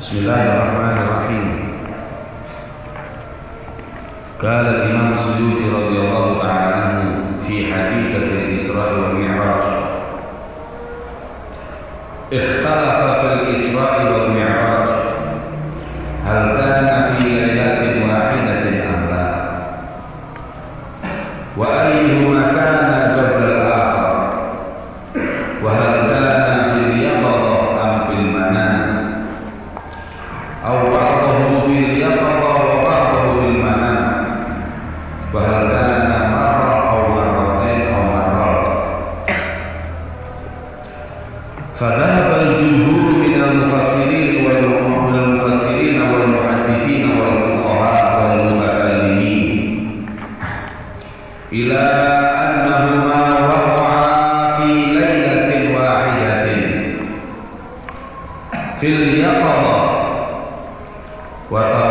بسم الله الرحمن الرحيم. قال الإمام السيوطي رضي الله تعالى عنه في حديثة الإسراء والمعراج اختلف في الإسراء والمعراج وتواردت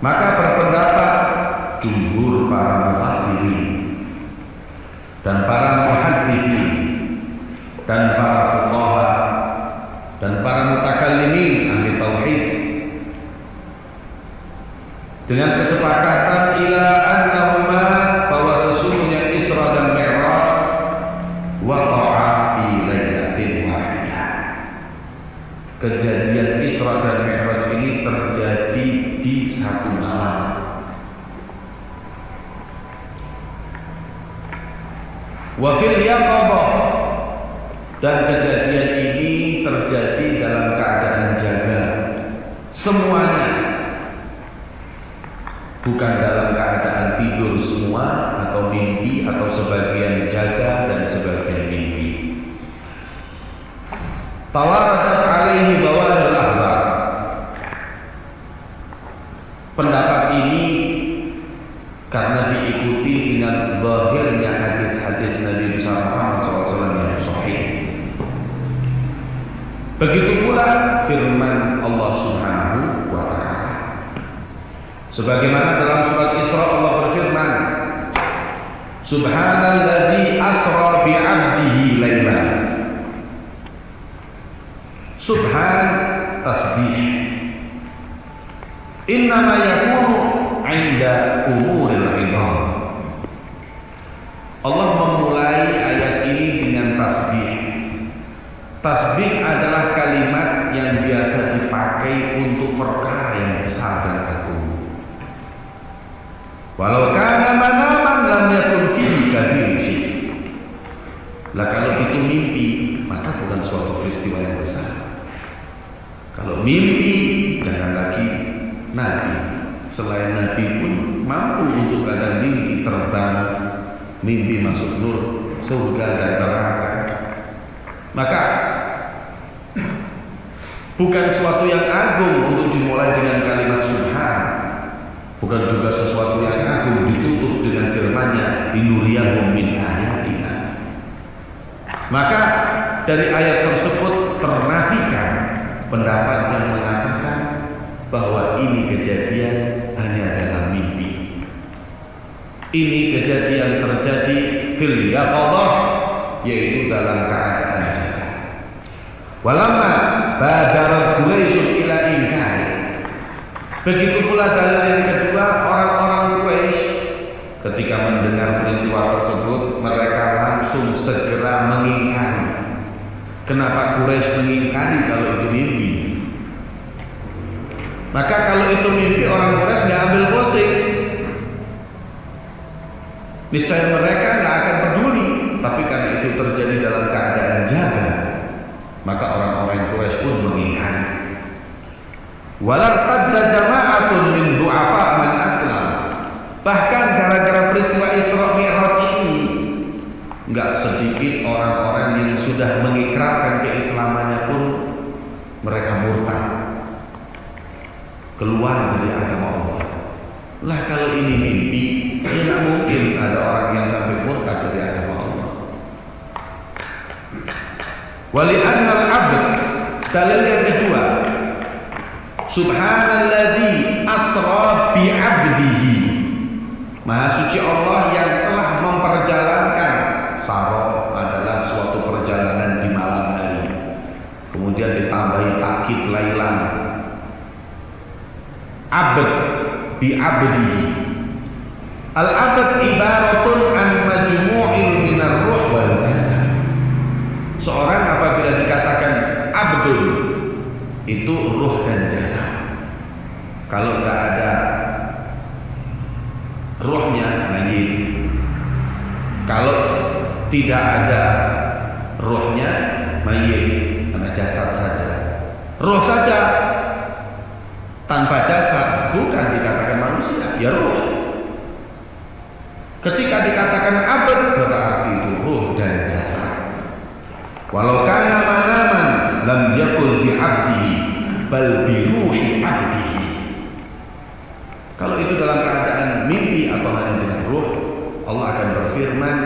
maka berpendapat jumhur para mufassirin dan para muhaddithin dan para fuqaha dan para mutakallimin ahli tauhid. Dengan kesepakatan ila annahuma bahwa sesungguhnya Isra dan Mi'raj waqa'a fi lailatin wahidah kejadian Isra dan Mi'raj ini terjadi di satu malam Wafil yaqabah dan kejadian ini terjadi dalam keadaan jaga semuanya bukan dalam keadaan tidur semua atau mimpi atau sebagian jaga dan sebagian mimpi tawaradat alaihi bawahir ahbar pendapat ini karena diikuti dengan zahirnya hadis-hadis Nabi Muhammad SAW yang sahih. Begitu pula firman Allah Subhanahu wa taala. Sebagaimana dalam surat Isra Allah berfirman, Subhanalladzi asra bi 'abdihi laila. Subhan tasbih. Innama yakunu 'inda umuril idham. Allah memulai ayat ini dengan tasbih. Tasbih adalah kalimat yang biasa dipakai untuk perkara yang besar dan agung. Walau kana manaman lam yakun fihi kabir Lah kalau itu mimpi, maka bukan suatu peristiwa yang besar. Kalau mimpi, jangan lagi nabi. Selain nabi pun mampu untuk kadang mimpi terbang, mimpi masuk nur, surga dan neraka. Maka bukan suatu yang agung untuk dimulai dengan kalimat subhan. Bukan juga sesuatu yang agung ditutup dengan firman-Nya linuriyahum min ayatina. Maka dari ayat tersebut ternafikan pendapat yang mengatakan bahwa ini kejadian hanya dalam mimpi. Ini kejadian terjadi fil yaqadah yaitu dalam keadaan jaga. Walamma badarat Quraisy ila inkari. Begitu pula dalil yang kedua orang-orang Quraisy ketika mendengar peristiwa tersebut mereka langsung segera mengingkari Kenapa Quraisy mengingkari kalau itu mimpi? Maka kalau itu mimpi orang Quraisy nggak ambil pusing. Niscaya mereka nggak akan peduli. Tapi karena itu terjadi dalam keadaan jaga, maka orang-orang Quraisy pun mengingkari. Walar qadda jama'atun min du'afa man aslam. Bahkan gara-gara peristiwa Isra Mi'raj ini nggak sedikit orang-orang yang sudah mengikrarkan keislamannya pun mereka murtad keluar dari agama Allah. Lah kalau ini mimpi, ya nggak mungkin ada orang yang sampai murtad dari agama Annal abd dalil yang kedua. Subhanalladzi asra bi 'abdihi Maha suci Allah yang telah memperjalankan. Saro adalah suatu perjalanan di malam hari. Kemudian ditambahi takid lailan. Abd bi abdihi Al-abd ibaratun an majmu'in minar ruh wal jasad Seorang apabila dikatakan abdul itu ruh dan jasad. Kalau nggak ada ruhnya mayit. Kalau tidak ada ruhnya mayit, hanya jasad saja. Ruh saja tanpa jasad bukan dikatakan manusia, ya ruh. Ketika dikatakan abad berarti itu. Walau kana manaman lam yakul bi abdihi bal bi ruhi abdihi. Kalau itu dalam keadaan mimpi atau hanya dengan ruh, Allah akan berfirman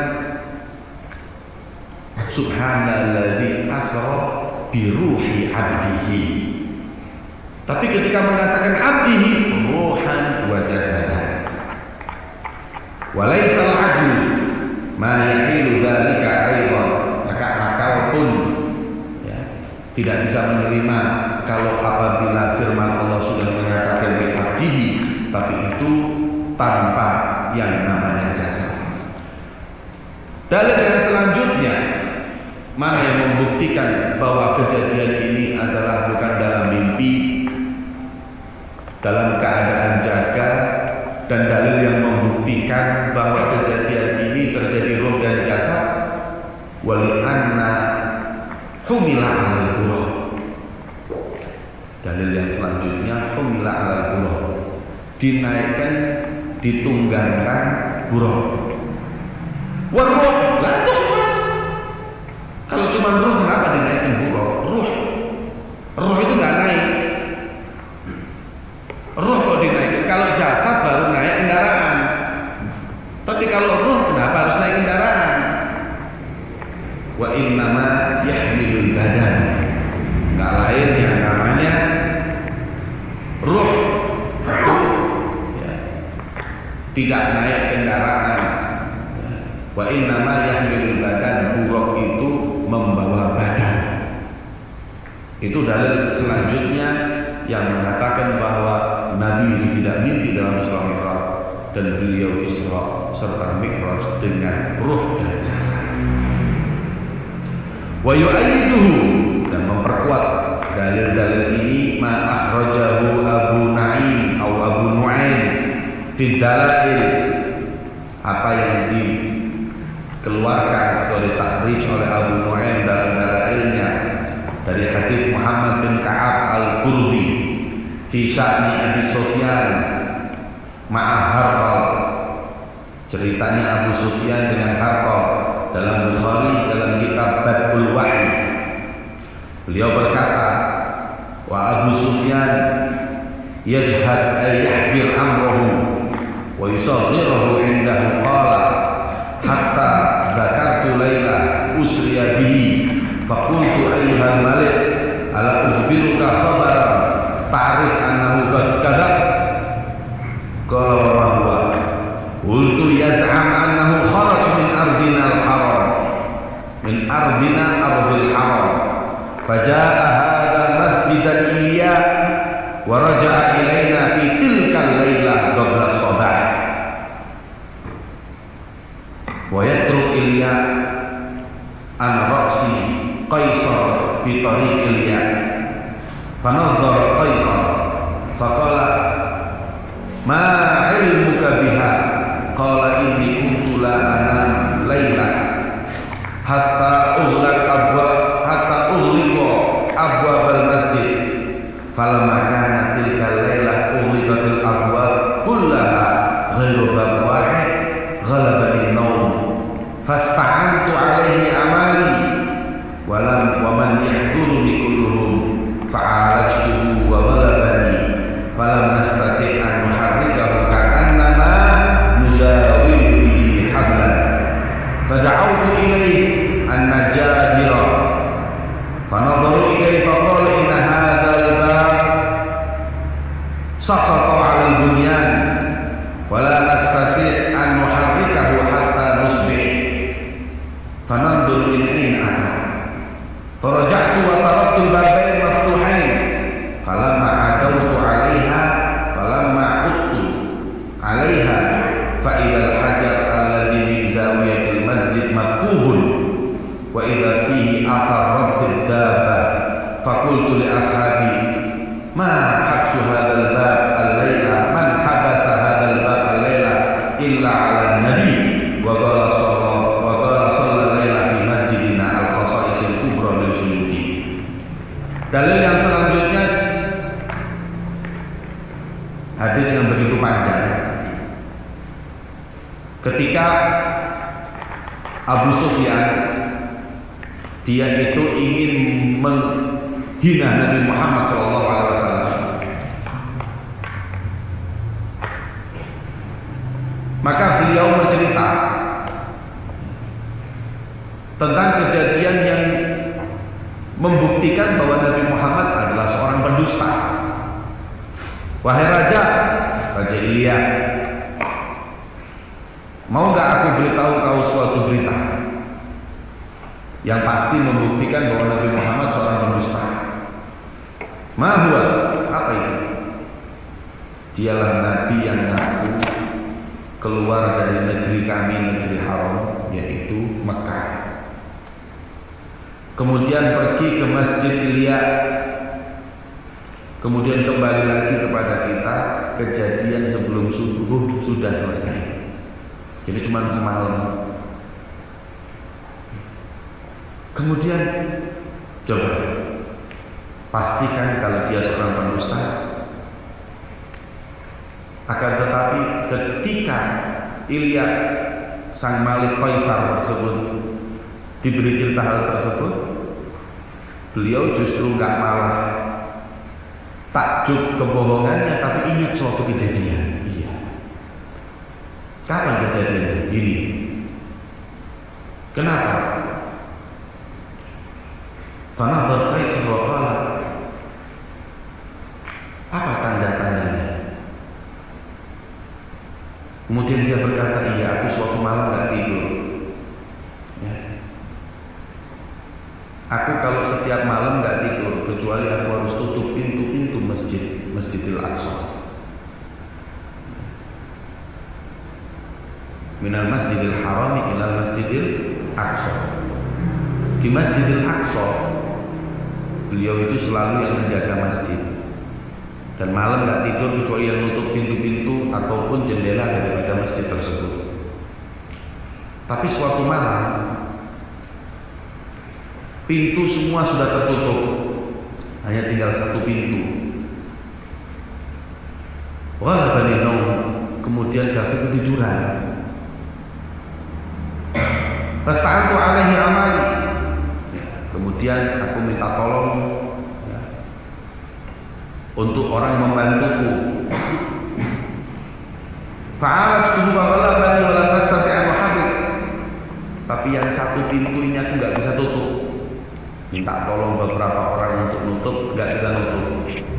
Subhanalladzi asra bi ruhi abdihi. Tapi ketika mengatakan abdihi, ruhan wa jasadan. Walaysa al-adlu ma yahilu dzalika aidan akal ya, tidak bisa menerima kalau apabila firman Allah sudah mengatakan bi abdihi tapi itu tanpa yang namanya jasa. Dalil yang selanjutnya mana yang membuktikan bahwa kejadian ini adalah bukan dalam mimpi dalam keadaan jaga dan dalil yang membuktikan bahwa kejadian ini terjadi roh dan jasad wali anna humila al buruh dalil yang selanjutnya humila al buruh dinaikkan ditunggangan buruh waruh lah kalau cuma ruh kenapa dinaikkan buruh ruh ruh itu nggak naik ruh kok dinaik kalau jasad baru naik kendaraan tapi kalau ruh kenapa harus naik kendaraan wa innama yahmilul badan nggak lain yang namanya ruh ya. tidak kendaraan. Wa innama yahmilul badan buruk itu membawa badan. Itu dalil selanjutnya yang mengatakan bahwa Nabi tidak mimpi dalam Isra Mi'raj dan beliau Isra serta Mi'raj dengan ruh dan jasad. Wa dan memperkuat dalil-dalil ini ma akhrajahu Abu Na'im atau Abu Nu'aim fi dalail apa yang dikeluarkan atau ditakhrij oleh Abu Nu'aim dalam dalailnya dari hadis Muhammad bin Ka'ab al-Qurdi fi sya'ni Abi Sufyan ma'a Harqal ceritanya Abu Sufyan dengan Harqal dalam Bukhari dalam kitab Badul Wahyi. Beliau berkata wa Abu Sufyan yajhad ay yahbir amrahu wa yusaghiruhu indahu qala hatta dzakartu laila usriya bihi faqultu ayyuhal malik ala ukhbiruka khabaran ta'rif annahu qad kadzab? Qala wa huwa qultu yaz'am annahu kharaj min ardina al-haram min ardina ardil haram faja'a hadha masjidan iya wa raja'a ilaina Ta'ala hadis yang begitu panjang. Ketika Abu Sufyan dia itu ingin menghina Nabi Muhammad SAW. Maka beliau mencerita tentang kejadian yang membuktikan bahwa Nabi Muhammad adalah seorang pendusta. Wahai raja, Raja Ilya, mau nggak aku beritahu kau suatu berita yang pasti membuktikan bahwa Nabi Muhammad seorang pendusta? Mahua, apa itu? Dialah Nabi yang ngaku keluar dari negeri kami, negeri haram, yaitu Mekah. Kemudian pergi ke Masjid Ilya Kemudian kembali lagi kepada kita Kejadian sebelum subuh sudah selesai. Jadi cuma semalam. Kemudian Coba Pastikan kalau dia seorang pendusta. Akan tetapi ketika Ilya Sang Malik Kaisar tersebut diberi cerita hal tersebut beliau justru nggak malah takjub kebohongannya tapi ingat suatu kejadian. Iya. Kapan kejadiannya ini kenapa? Karena berkais wakala apa tanda-tandanya? Kemudian dia berkata iya aku suatu malam nggak tidur. Aku kalau setiap malam nggak tidur kecuali aku Masjidil Aqsa. Minal Masjidil Harami ilal Masjidil Aqsa. Di Masjidil Aqsa beliau itu selalu yang menjaga masjid. Dan malam nggak tidur kecuali yang nutup pintu-pintu ataupun jendela daripada masjid tersebut. Tapi suatu malam Pintu semua sudah tertutup Hanya tinggal satu pintu Wah balinau Kemudian David ketiduran Fasta'atu alaihi amali. Kemudian aku minta tolong ya, Untuk orang membantuku. Fa'alat subuh ghalabani walam nastati'an wahadid Tapi yang satu pintu ini aku nggak bisa tutup. Minta tolong beberapa orang untuk nutup nggak bisa nutup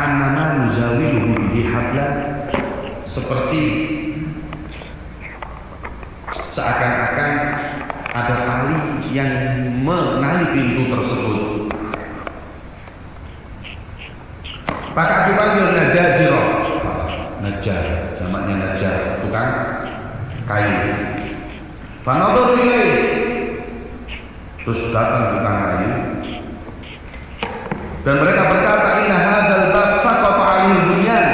ka'annama nuzawiluhu bihi hablan seperti seakan-akan ada tali yang menali pintu tersebut. Maka aku panggil najajiro najar jamaknya najar bukan? Kayu. Ilaih. Terus datang tukang kayu. Dan mereka berkata, "Inna hadzal bab 'alaihi bunyan."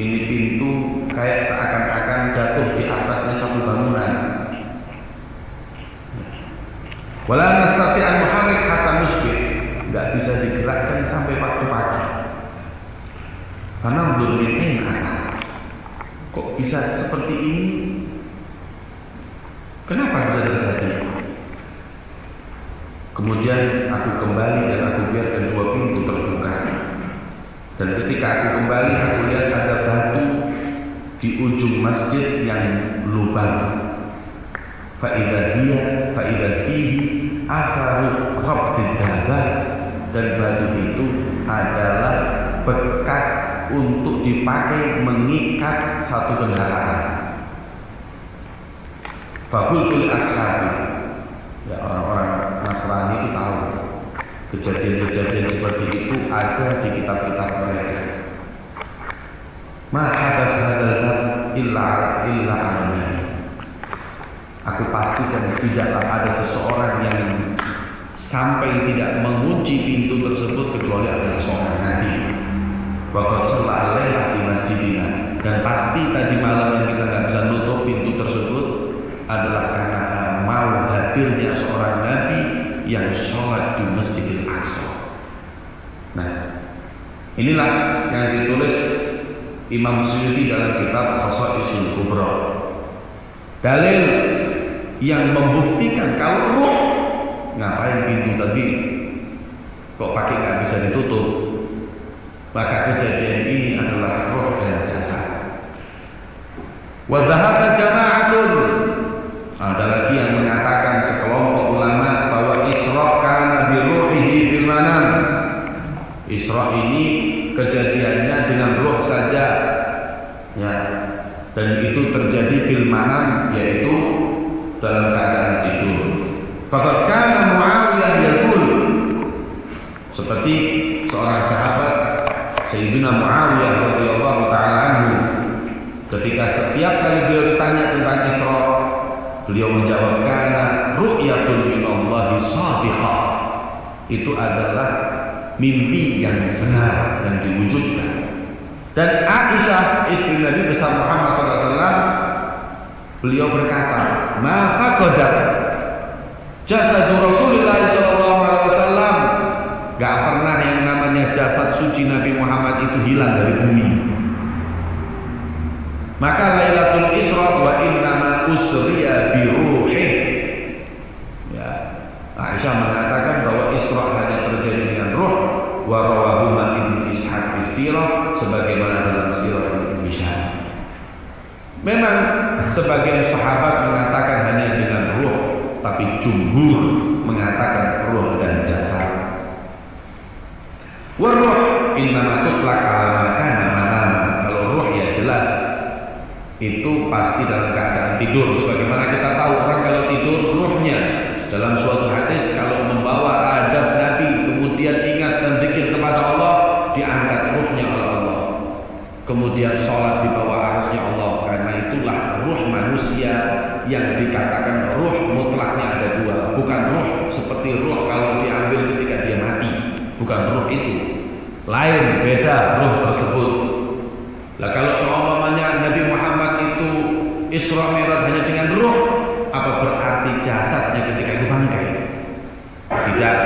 Ini pintu kayak seakan-akan jatuh di atasnya satu bangunan. Wala nastati an muharrik hatta musbih. Enggak bisa digerakkan sampai waktu pagi. Karena belum enak. Kok bisa seperti ini? Kenapa bisa terjadi? Kemudian aku kembali dan aku biarkan dua pintu terbuka. Dan ketika aku kembali, aku lihat ada batu di ujung masjid yang lubang. Faidah dia, faidah fihi, atharu rabdid dan batu itu adalah bekas untuk dipakai mengikat satu kendaraan. Fakultul ashabi ya orang-orang Nasrani itu tahu kejadian-kejadian seperti itu ada di kitab-kitab mereka. Maka hadal illa illa alami. Aku pastikan tidaklah ada seseorang yang sampai tidak mengunci pintu tersebut kecuali adalah seorang nabi. Waqad shalla di masjidina dan pasti tadi malam yang kita nggak bisa nutup pintu tersebut adalah karena mau hadirnya seorang nabi yang sholat di Masjidil Aqsa. Nah, inilah yang ditulis Imam Suyuti dalam kitab Khasaisul Kubra. Dalil yang membuktikan kalau ruh ngapain pintu tadi kok pakai nggak bisa ditutup maka kejadian ini adalah roh dan jasad. Wadahaba jama'atun ada lagi yang mengatakan sekelompok ulama bahwa Isra karena biruhihi fil manam. Isra ini kejadiannya dengan roh saja. Ya. Dan itu terjadi manam yaitu dalam keadaan tidur. Fakat kana Muawiyah yaqul seperti seorang sahabat Sayyidina Muawiyah radhiyallahu taala anhu ketika setiap kali beliau ditanya tentang Isra beliau menjawab karena ru'yatul minallahi shadiqah itu adalah mimpi yang benar yang diwujudkan. Dan Aisyah istri Nabi besar Muhammad SAW beliau berkata ma faqadat jasad Rasulullah SAW gak pernah yang namanya jasad suci Nabi Muhammad itu hilang dari bumi. Maka Lailatul Isra wa innama usriya bi ruhih. Ya. Aisyah mengatakan bahwa Isra hanya terjadi dengan ruh wa rawahu Ibnu Ishaq sirah sebagaimana dalam sirah Ibnu Hisham. Memang sebagian sahabat mengatakan hanya dengan ruh, tapi jumhur mengatakan ruh dan jasad. Waruh innama tutlak ala itu pasti dalam keadaan tidur. Sebagaimana kita tahu orang kalau tidur ruhnya. Dalam suatu hadis kalau membawa adab Nabi kemudian ingat dan zikir kepada Allah diangkat ruhnya oleh Allah. Kemudian sholat di bawah arasnya Allah. Karena itulah ruh manusia yang dikatakan ruh mutlaknya ada dua. Bukan ruh seperti ruh kalau diambil ketika dia mati. Bukan ruh itu. Lain beda ruh tersebut. Lah kalau seumpamanya Isra Mi'raj hanya dengan ruh apa berarti jasadnya ketika itu bangkai? Tidak.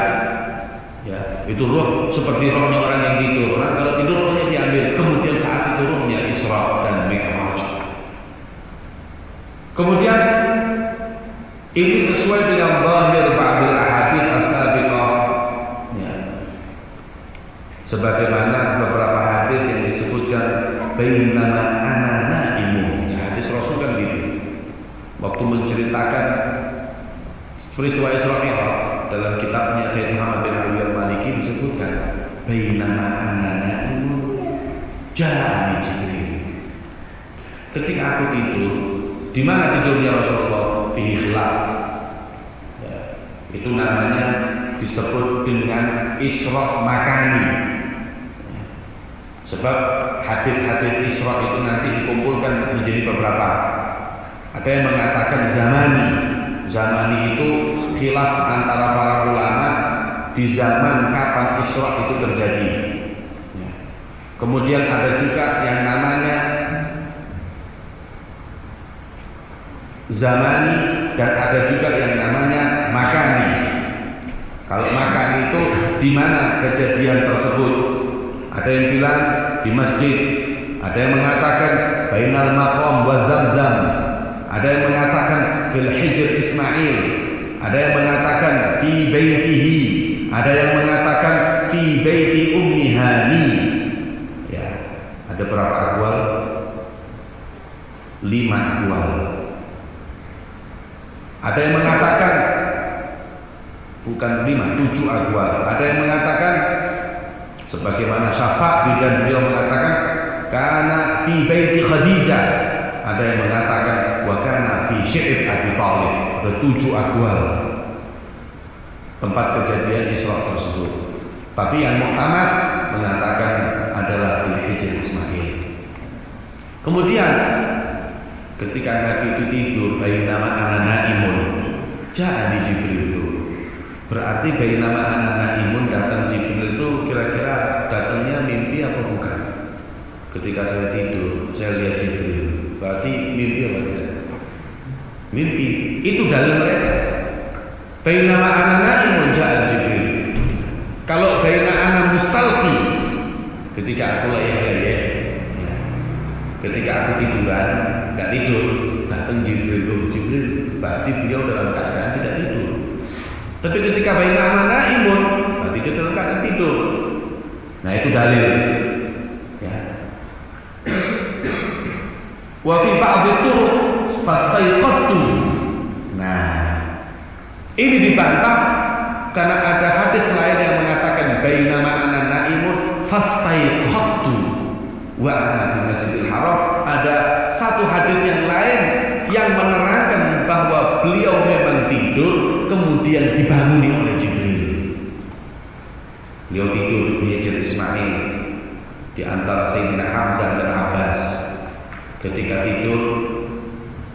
Ya itu ruh seperti rohnya orang yang tidur. Orang kalau tidur rohnya diambil kemudian saat itu ruhnya Isra dan Mi'raj. Kemudian ini sesuai dengan bahir ba'dil ahadith as-sabiqah. Sebagaimana beberapa hadis yang disebutkan bainama waktu menceritakan peristiwa Isra Mi'raj dalam kitabnya Sayyid Muhammad bin Ali al-Maliki disebutkan bainama ana naimu ja'ani Jibril. Ketika aku tidur di mana tidurnya Rasulullah? Fi khilaf ya, itu namanya disebut dengan Isra Makani. Sebab hadis-hadis Isra itu nanti dikumpulkan menjadi beberapa. Ada yang mengatakan zamani. Zamani itu khilaf antara para ulama di zaman kapan Isra itu terjadi. Ya. Kemudian ada juga yang namanya zamani dan ada juga yang namanya makani. Kalau makani itu di mana kejadian tersebut? Ada yang bilang di masjid, ada yang mengatakan bainal maqam wa zamzam. Ada yang mengatakan fil hijr Ismail. Ada yang mengatakan fi baitihi. Ada yang mengatakan fi baiti ummi Hani. Ya, ada berapa akwal? Lima akwal. Ada yang mengatakan bukan lima, tujuh akwal. Ada yang mengatakan sebagaimana Syafi'i dan beliau mengatakan karena fi baiti Khadijah ada yang mengatakan wa kana fi syi'ib Abi Thalib ada tujuh akwal tempat kejadian Isra tersebut. Tapi yang Muhammad mengatakan adalah di Hijr Ismail. Kemudian ketika Nabi itu tidur bayi nama anak naimun jadi Jibril. Itu berarti bayi nama anak naimun datang Jibril itu kira-kira datangnya mimpi apa bukan? Ketika saya tidur, saya lihat Jibril. Berarti mimpi apa tidak? Mimpi. Itu dalil mereka. Baina anak naimun ja'a Jibril. Kalau baina anak mustalqi ketika aku layah-layah ya. ketika aku tiduran, nggak tidur, datang Jibril, oh, Jibril, berarti beliau dalam keadaan tidak tidur. Tapi ketika baina anak naimun, berarti dia dalam keadaan tidur. Nah itu dalil. Wa fi ba'd turuq fasaiqatu. Nah, ini dibantah karena ada hadis lain yang mengatakan bainama ana naimun fastaiqatu wa ana Masjidil Haram. Ada satu hadis yang lain yang menerangkan bahwa beliau memang tidur kemudian dibanguni oleh Jibril. Beliau tidur di Ismail di antara Sayyidina Hamzah dan Abbas Ketika tidur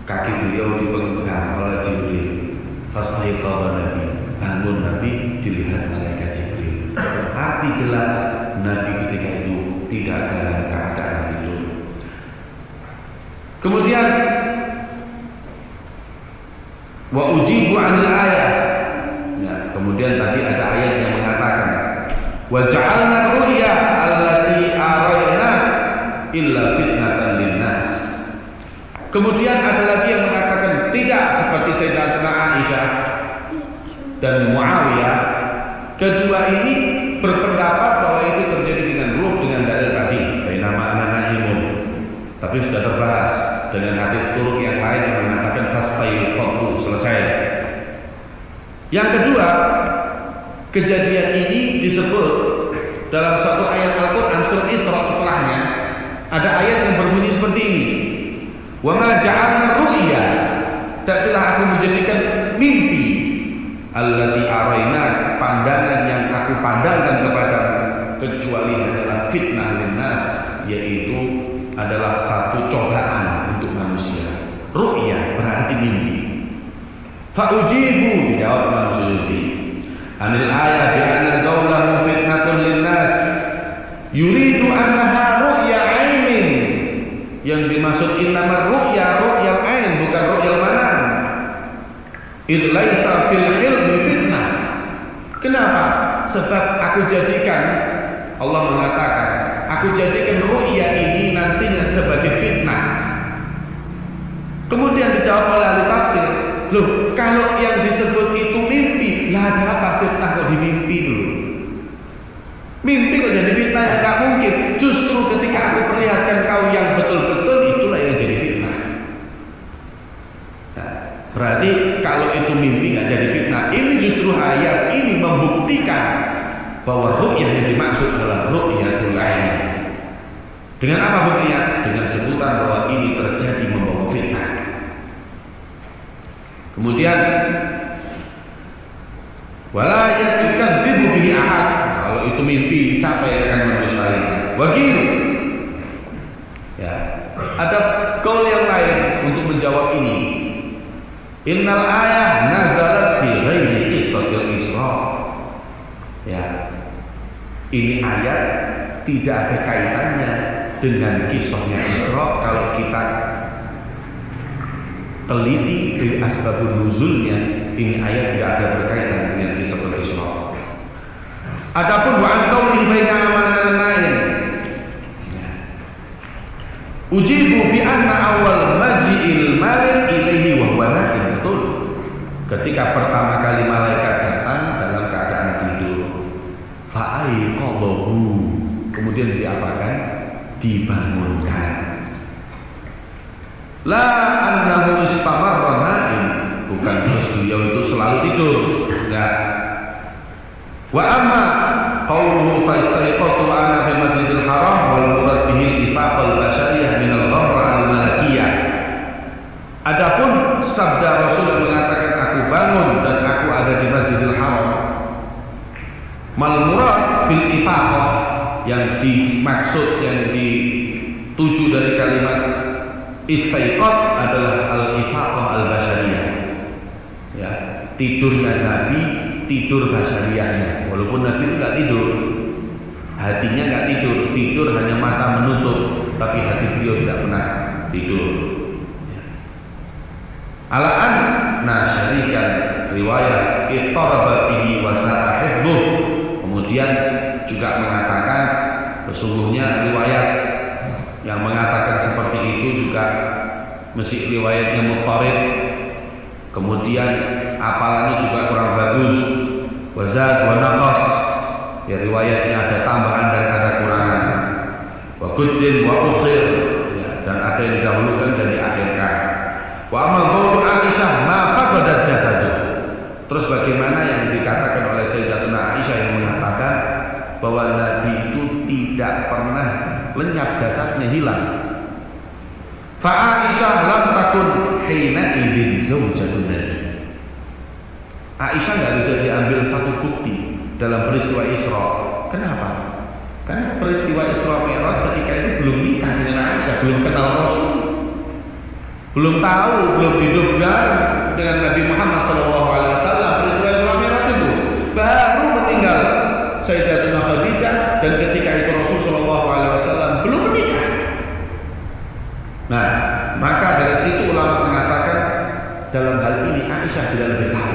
kaki beliau dipegang oleh Jibril. Fastaiqadha Nabi. Bangun Nabi dilihat malaikat Jibril. Arti jelas Nabi ketika itu tidak dalam keadaan tidur. Kemudian wa ujibu anil ayat. Ya, kemudian tadi ada ayat yang mengatakan wa ja'alna ru'ya allati arayna illa fitnatan linnas. Kemudian ada lagi yang mengatakan Sayyidatina Aisyah dan Muawiyah. Kedua ini berpendapat bahwa itu terjadi dengan ruh dengan dalil tadi, dari nama anak naimun. Tapi sudah terbahas dengan hadis turuk yang lain yang mengatakan fastai qattu selesai. Yang kedua, kejadian ini disebut dalam suatu ayat Al-Qur'an surah Isra setelahnya ada ayat yang berbunyi seperti ini. Wa ma ja'alna ru'ya. Taklah aku menjadikan mimpi allati araina pandangan yang aku pandangkan kepada kecuali adalah fitnah linnas yaitu adalah satu cobaan untuk manusia. Ru'ya berarti mimpi. Fa'ujibu dijawab Imam Suyuti. Anil ayat bi anna qawlahu fitnatun linnas yuridu annaha ru'ya ainin yang dimaksud innama ru'ya ru'yal ain bukan ru'yal manam. Id laisa fil ilmi fitnah. Kenapa? Sebab aku jadikan Allah mengatakan, aku jadikan ru'ya ini nantinya sebagai fitnah. Kemudian dijawab oleh ahli tafsir, loh kalau yang disebut itu mimpi, lah ada apa fitnah kok dimimpi dulu? Mimpi kok jadi fitnah? Gak mungkin. Justru ketika aku perlihatkan kau yang betul-betul itulah yang jadi fitnah. Nah, berarti kalau itu mimpi gak jadi fitnah. Ini justru ayat ini membuktikan bahwa ru'yah yang dimaksud adalah ru'yatul lain. Dengan apa buktinya? Dengan sebutan bahwa ini terjadi membawa fitnah. Kemudian wala yakudzibu bihi ahad kalau itu mimpi siapa yang akan mendustai wakil ya Ada kaul yang lain untuk menjawab ini. Innal ayah nazalat fi ghairi Isra. Ya. Ini ayat tidak ada kaitannya dengan kisahnya Isra kalau kita teliti dari asbabun nuzulnya ini ayat tidak ada berkaitan dengan kisah Isra. Adapun wa an baina amalan lain Ujibu bi anna awal maji'il malik ilaihi wa huwa. Ketika pertama kali malaikat datang dalam keadaan tidur, fa'ai qadahu. Kemudian diapakan? Dibangunkan. La annahu istamarra naim. Bukan terus beliau itu selalu tidur. Enggak. Wa amma qawluhu fastaiqatu ana fi masjidil haram wal murad bihi ittifaqal basyariyah min al ghamra al malakiyah Adapun sabda Rasul yang mengatakan aku bangun dan aku ada di Masjidil Haram mal murad bil ifaqah yang dimaksud yang dituju dari kalimat istaiqat adalah al ifaqah al basyariyah ya tidurnya Nabi tidur basyariahnya walaupun Nabi itu nggak tidur hatinya nggak tidur tidur hanya mata menutup tapi hati beliau tidak pernah tidur. Alaan nasyarikan riwayat ittaraba bihi wa kemudian juga mengatakan sesungguhnya riwayat yang mengatakan seperti itu juga mesti riwayatnya mutarid kemudian apalagi juga kurang bagus. Wazat wa naqas. Ya riwayatnya ada tambahan dan ada kurangan. Wa kuddin wa ukhir. Ya, dan ada yang didahulukan dan diakhirkan. Wa amal qawlu Aisyah ma faqadat jasadu. Terus bagaimana yang dikatakan oleh mengatakan bahwa Nabi itu tidak pernah lenyap jasadnya hilang fa Aisyah lam takun hina idin zaujatun Nabi Aisyah nggak bisa diambil satu bukti dalam peristiwa Isra. Kenapa? Karena peristiwa Isra Mi'raj ketika itu belum nikah dengan Aisyah, belum kenal Rasul, belum tahu, belum hidup dengan Nabi Muhammad SAW. Peristiwa Isra Mi'raj itu baru meninggal Sayyidatuna Khadijah dan ketika itu Rasul SAW belum menikah. Nah, maka dari situ ulama mengatakan dalam hal ini Aisyah tidak lebih tahu.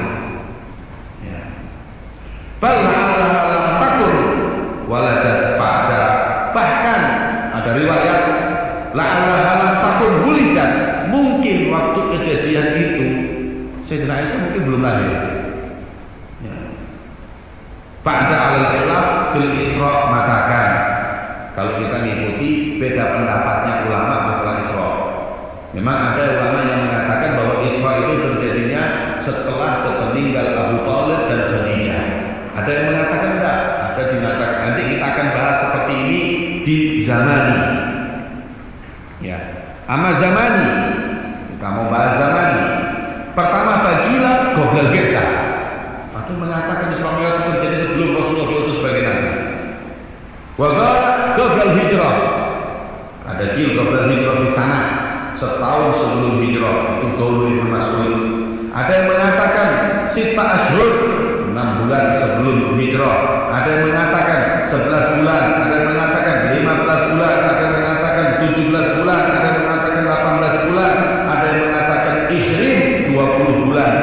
Bal lam takur waladat pada bahkan ada riwayat la'alla halam takun hulidan. Mungkin waktu kejadian itu Sayyidina Aisyah mungkin belum lahir ya. Pada al khilaf fil Isra matakan kalau kita ngikuti beda pendapatnya ulama masalah Isra memang ada ulama yang mengatakan bahwa Isra itu terjadinya setelah sepeninggal Abu Talib dan Khadijah ada yang mengatakan enggak, ada yang mengatakan nanti kita akan bahas seperti ini di zamani. Ya, ama zamani kita mau bahas zamani. Pertama bagilah goblal beda. Ada mengatakan Isra Mi'raj itu terjadi sebelum Rasulullah diutus sebagai nabi. Wagal goblal hijrah. Ada gil goblal hijrah di sana setahun sebelum hijrah itu Gauluh Ibn Mas'ud. Ada yang mengatakan sita ashur 6 bulan sebelum hijrah. Ada yang mengatakan 11 bulan, ada yang mengatakan 15 bulan, ada yang mengatakan 17 bulan, ada yang mengatakan 18 bulan, ada yang mengatakan isrin 20 bulan,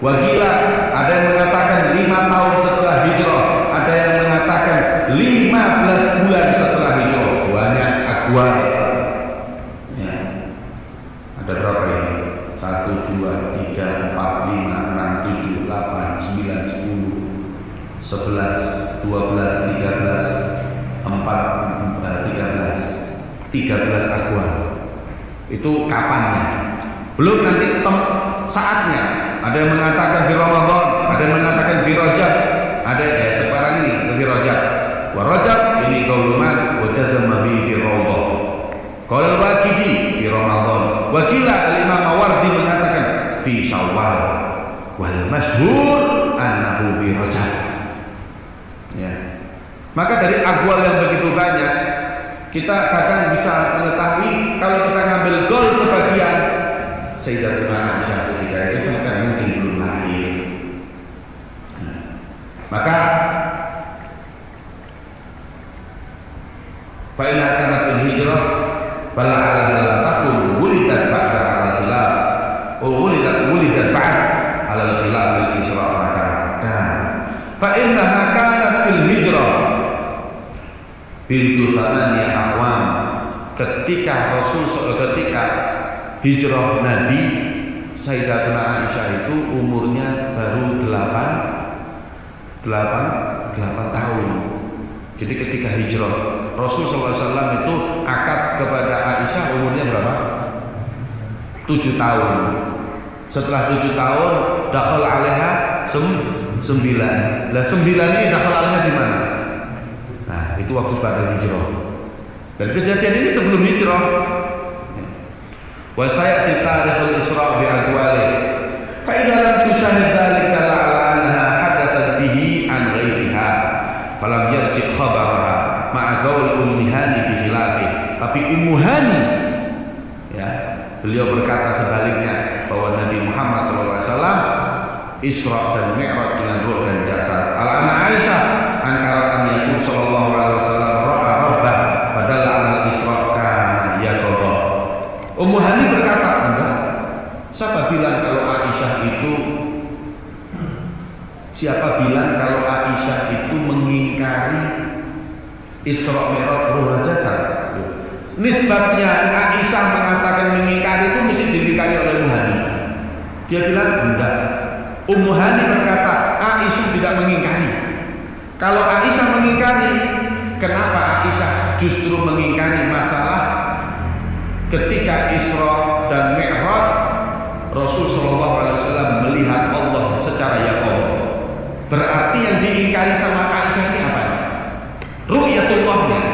Wakila ada yang mengatakan 5 tahun setelah hijrah, ada yang mengatakan 15 bulan setelah hijrah. Banyak akuan Sebelas, dua belas, tiga belas, empat, eh, tiga belas, tiga belas. Itu kapannya? Belum nanti saatnya. Ada yang mengatakan di Ramadan, ada yang mengatakan di Rajab, ada ya sekarang ini di Rajab. Wa Rajab ini qaulumat wa jazama bi fi Rawdah. Qala al-Waqidi di Ramadan. Wakila al-Imam Mawardi mengatakan fi Syawal. Wal masyhur annahu bi rajab. Ya. Maka dari akwal yang begitu banyak kita kadang bisa mengetahui kalau kita ngambil gol sebagian Sayyidatuna Aisyah ketika itu maka Fa'inah kanat hijrah Fala ala dalam takun Wulidat ba'da ala khilaf. Oh wulidat wulidat ba'da Ala khilaf fil isra maka Fa'inah kanat fil hijrah Bintu thamani awam Ketika Rasul ketika hijrah Nabi Sayyidatuna Aisyah itu umurnya baru 8 8 8 tahun. Jadi ketika hijrah Rasul SAW itu akad kepada Aisyah umurnya berapa? 7 tahun. Setelah 7 tahun dakhal alaiha 9. Lah 9 ini dakhal alaiha di mana? Nah, itu waktu pada hijrah. Dan kejadian ini sebelum hijrah. Wa sayati tarikhul Isra bi aqwali. Fa idza lam tushahid dhalika Tapi Ummu Hani ya, beliau berkata sebaliknya bahwa Nabi Muhammad SAW Isra dan Mi'raj dengan ruh dan jasad. Al ana Aisyah angkarat an yakun sallallahu alaihi wasallam ra'a rabbah padahal al Isra kana yaqadha. Ummu Hani berkata, enggak. Siapa bilang kalau Aisyah itu Siapa bilang kalau Aisyah itu mengingkari Isra Mi'raj ruh dan jasad? Nisbatnya Aisyah mengatakan mengingkari itu mesti diberikan oleh Ummu Hani. Dia bilang enggak. Ummu Hani berkata Aisyah tidak mengingkari. Kalau Aisyah mengingkari, kenapa Aisyah justru mengingkari masalah ketika Isra dan Mi'raj Rasul Shallallahu Alaihi Wasallam melihat Allah secara yakin. Berarti yang diingkari sama Aisyah ini apa? Ru'yatullahnya.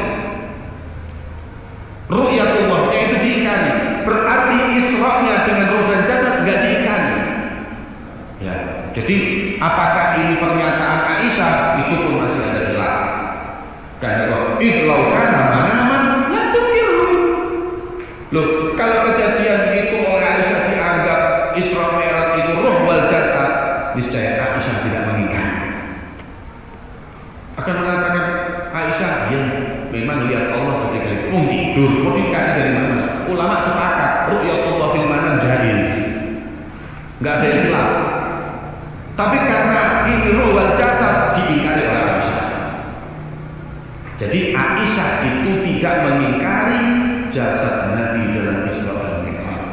Ru'yatullahnya itu diingkari. Berarti Isra-nya dengan roh dan jasad nggak diingkari. Ya, jadi apakah ini pernyataan Aisyah itu pun masih ada jelas. Karena kok idlau kana manaman la. Loh, kalau kejadian itu oleh Aisyah dianggap Isra Mi'raj itu roh wal jasad, niscaya Aisyah tidak mengingkari. Akan mengatakan Aisyah ya memang lihat Allah ketika itu oh, tidur, mau dikasih dari mana? Ulama sepakat ru'yatullah fil manam jaiz. Enggak ada yang khilaf. Tapi karena ini ruh wal jasad diingkari oleh Aisyah. Jadi Aisyah itu tidak mengingkari jasad Nabi dalam Isra dan Mi'raj.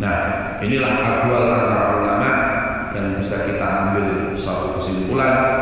Nah, inilah akwal antara ulama dan bisa kita ambil suatu kesimpulan